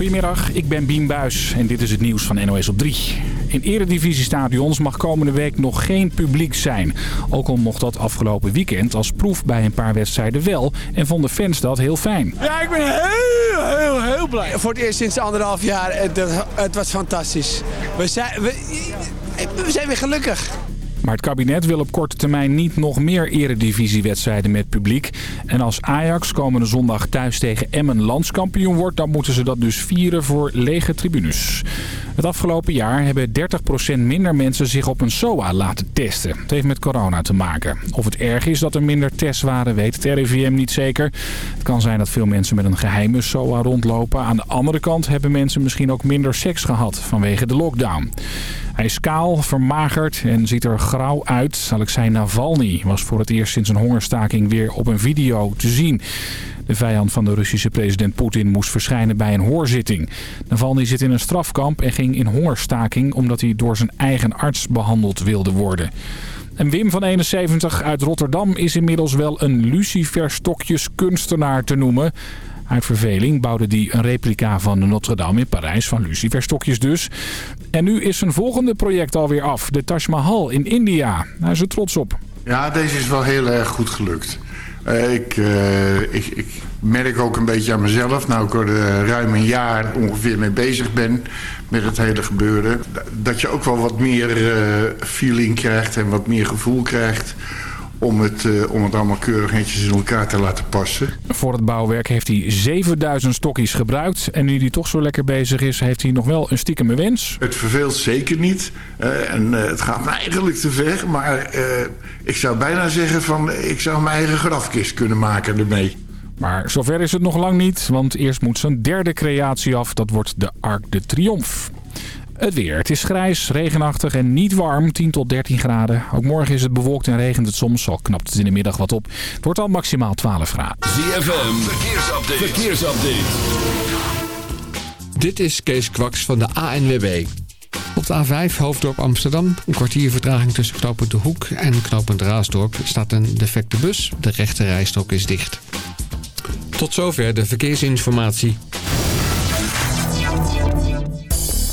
Goedemiddag, ik ben Bien Buis en dit is het nieuws van NOS op 3. In eredivisiestadions mag komende week nog geen publiek zijn. Ook al mocht dat afgelopen weekend als proef bij een paar wedstrijden wel. En vonden fans dat heel fijn. Ja, ik ben heel, heel, heel blij. Voor het eerst sinds anderhalf jaar, het, het was fantastisch. We zijn, we, we zijn weer gelukkig. Maar het kabinet wil op korte termijn niet nog meer eredivisiewedstrijden met publiek. En als Ajax komende zondag thuis tegen Emmen landskampioen wordt... dan moeten ze dat dus vieren voor lege tribunes. Het afgelopen jaar hebben 30% minder mensen zich op een SOA laten testen. Het heeft met corona te maken. Of het erg is dat er minder tests waren, weet het RIVM niet zeker. Het kan zijn dat veel mensen met een geheime SOA rondlopen. Aan de andere kant hebben mensen misschien ook minder seks gehad vanwege de lockdown. Hij is kaal, vermagerd en ziet er grauw uit. Alexei Navalny was voor het eerst sinds een hongerstaking weer op een video te zien. De vijand van de Russische president Poetin moest verschijnen bij een hoorzitting. Navalny zit in een strafkamp en ging in hongerstaking omdat hij door zijn eigen arts behandeld wilde worden. En Wim van 71 uit Rotterdam is inmiddels wel een luciferstokjes kunstenaar te noemen. Uit verveling bouwde hij een replica van de Notre-Dame in Parijs, van luciferstokjes dus. En nu is zijn volgende project alweer af, de Taj Mahal in India. Hij is er trots op. Ja, deze is wel heel erg goed gelukt. Uh, ik, uh, ik, ik, merk ook een beetje aan mezelf, nou ik er uh, ruim een jaar ongeveer mee bezig ben met het hele gebeuren, dat je ook wel wat meer feeling krijgt en wat meer gevoel krijgt om het, uh, om het allemaal keurig netjes in elkaar te laten passen. Voor het bouwwerk heeft hij 7000 stokjes gebruikt. En nu hij toch zo lekker bezig is, heeft hij nog wel een stiekeme wens. Het verveelt zeker niet. Uh, en uh, het gaat me eigenlijk te ver. Maar ik zou bijna zeggen van ik zou mijn eigen grafkist kunnen maken ermee. Maar zover is het nog lang niet, want eerst moet zijn derde creatie af. Dat wordt de Arc de Triomphe. Het weer. Het is grijs, regenachtig en niet warm. 10 tot 13 graden. Ook morgen is het bewolkt en regent het soms. Al knapt het in de middag wat op. Het wordt al maximaal 12 graden. ZFM. Verkeersupdate. Verkeersupdate. Dit is Kees Kwaks van de ANWB. Op de A5 Hoofddorp Amsterdam, een kwartier vertraging tussen knooppunt De Hoek en knooppunt Raasdorp, staat een defecte bus. De rechte rijstok is dicht. Tot zover de verkeersinformatie.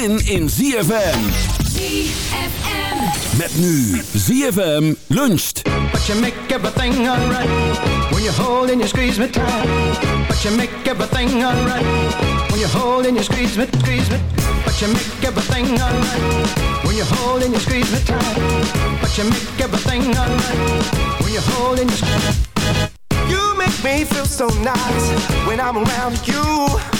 zin in ZFM. ZFM. Met nu ZFM luncht. But you make everything alright when you hold and you squeeze me tight. But you make everything alright when you hold and you squeeze me, squeeze me. But you make everything alright when you hold and you squeeze me tight. But you make everything alright when you hold and you squeeze. me. You make me feel so nice when I'm around you.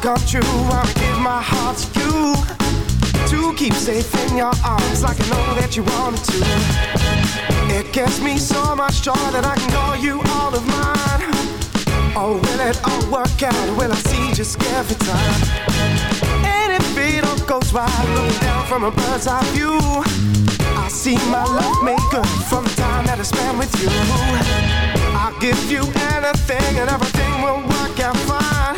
come true, I'll give my heart to you. To keep safe in your arms like I know that you wanted to. It gets me so much joy that I can call you all of mine. Oh, will it all work out? Will I see just every time? And if it all goes right, looking down from a bird's eye view, I see my love good from the time that I spend with you. I'll give you anything and everything will work out fine.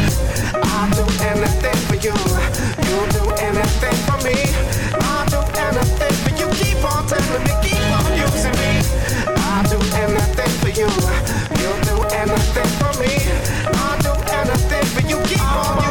anything for you. You do anything for me. I'll do anything for you. Keep on telling me, keep on using me. I'd do anything for you. Do anything for me, I do anything, but you. Keep on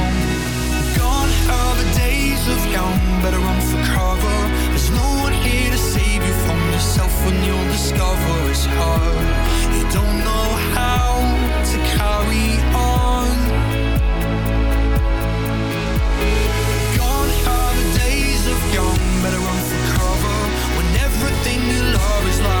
Discover it's hard. You don't know how to carry on. Gone are the days of young, better run for cover. When everything you love is lying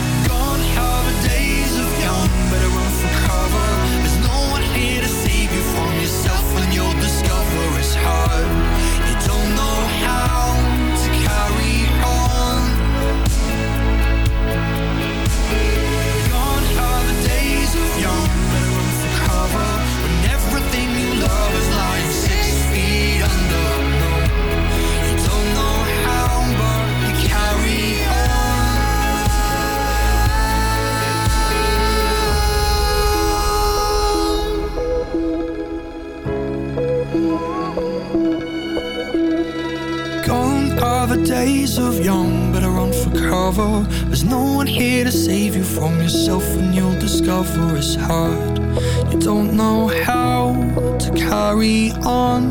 Hard. You don't know how discover it's hard. You don't know how to carry on.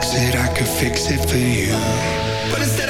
fix it, I could fix it for you. But instead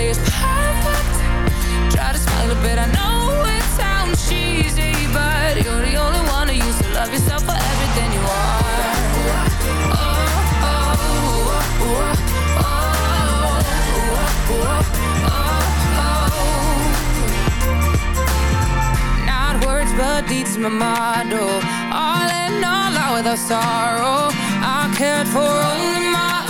nobody is perfect. Try to smile a bit, I know it sounds cheesy, but you're the only one who used to love yourself for everything you are. Oh, oh, oh, oh, oh, oh. Not words, but deeds, my motto. All in all, out without sorrow. I cared for only my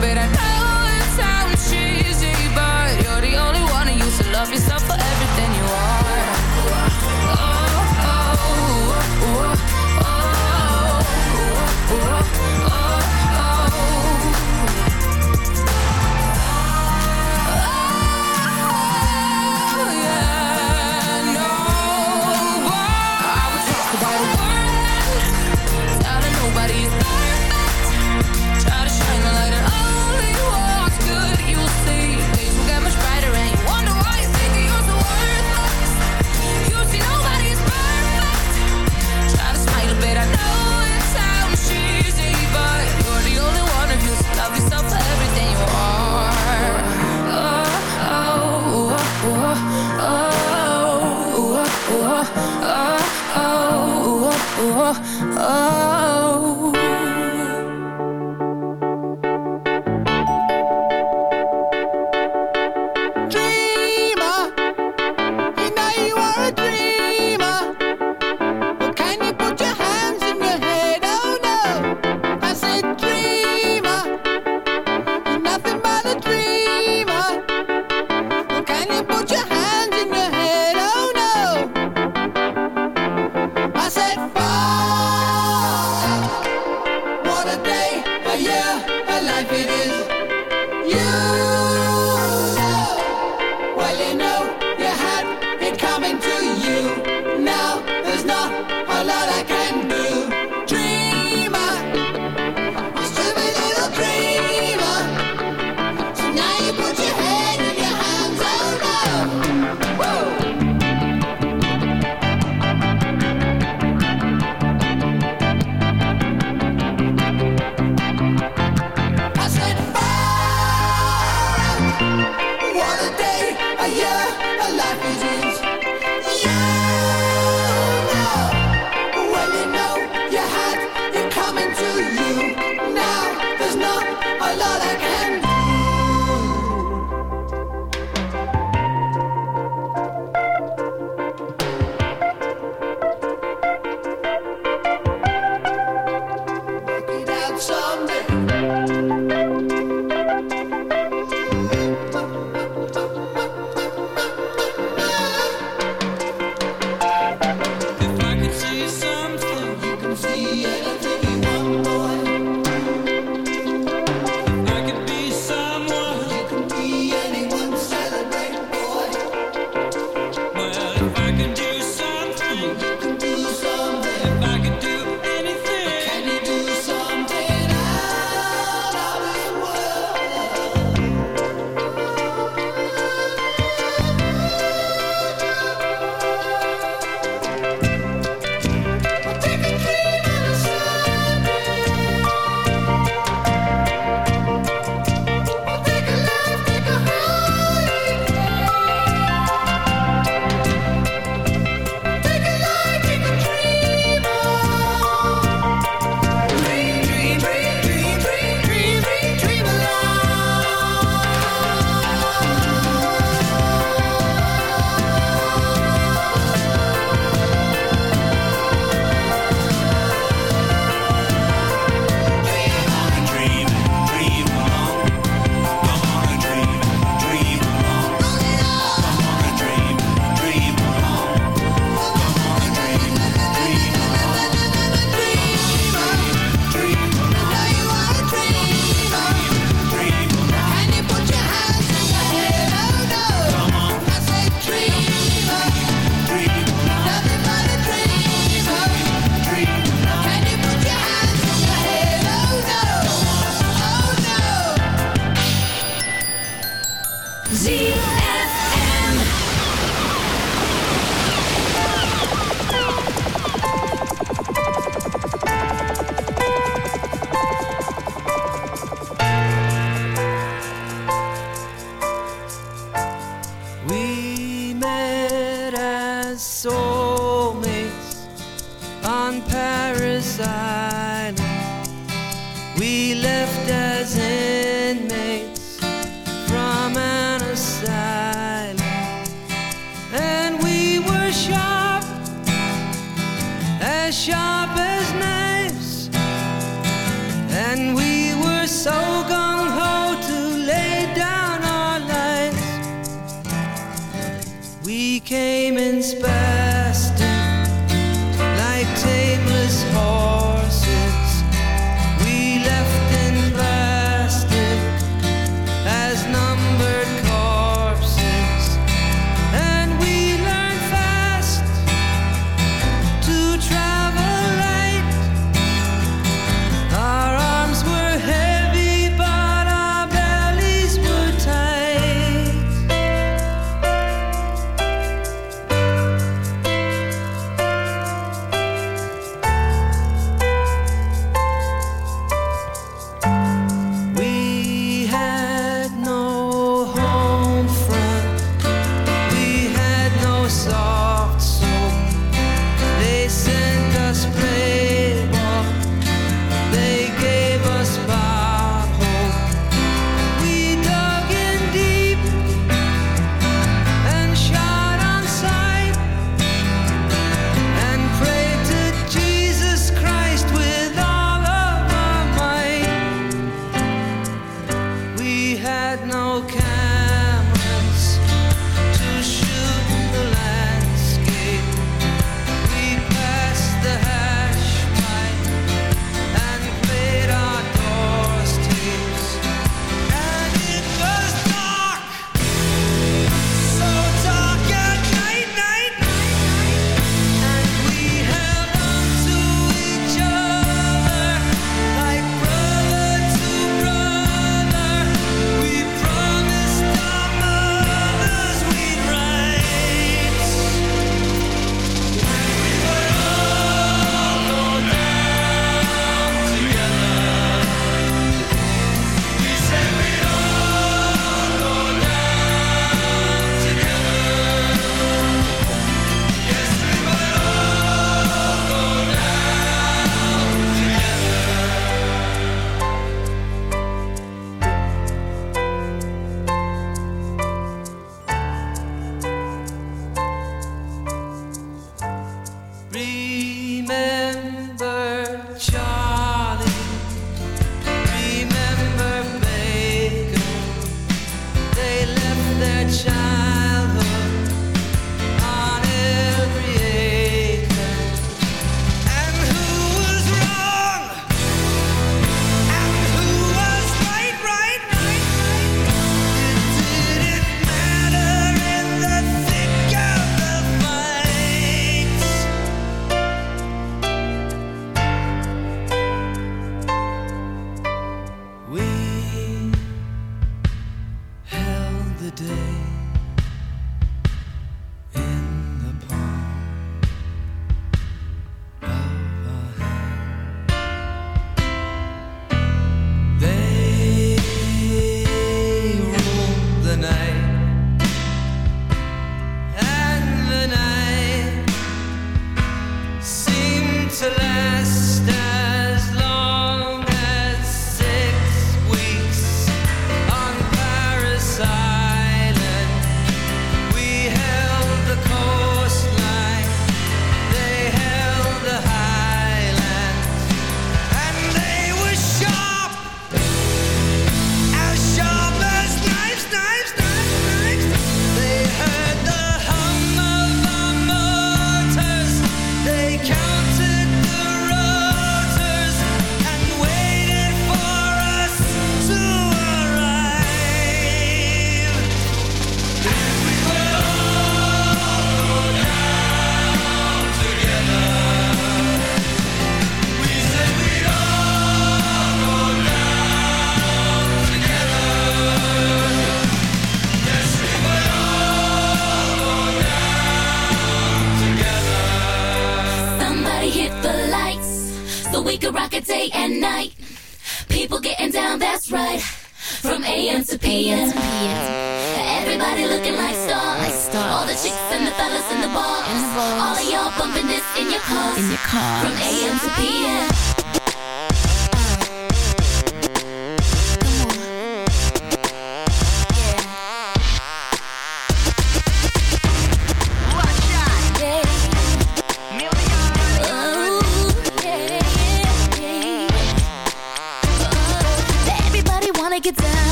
but I know We came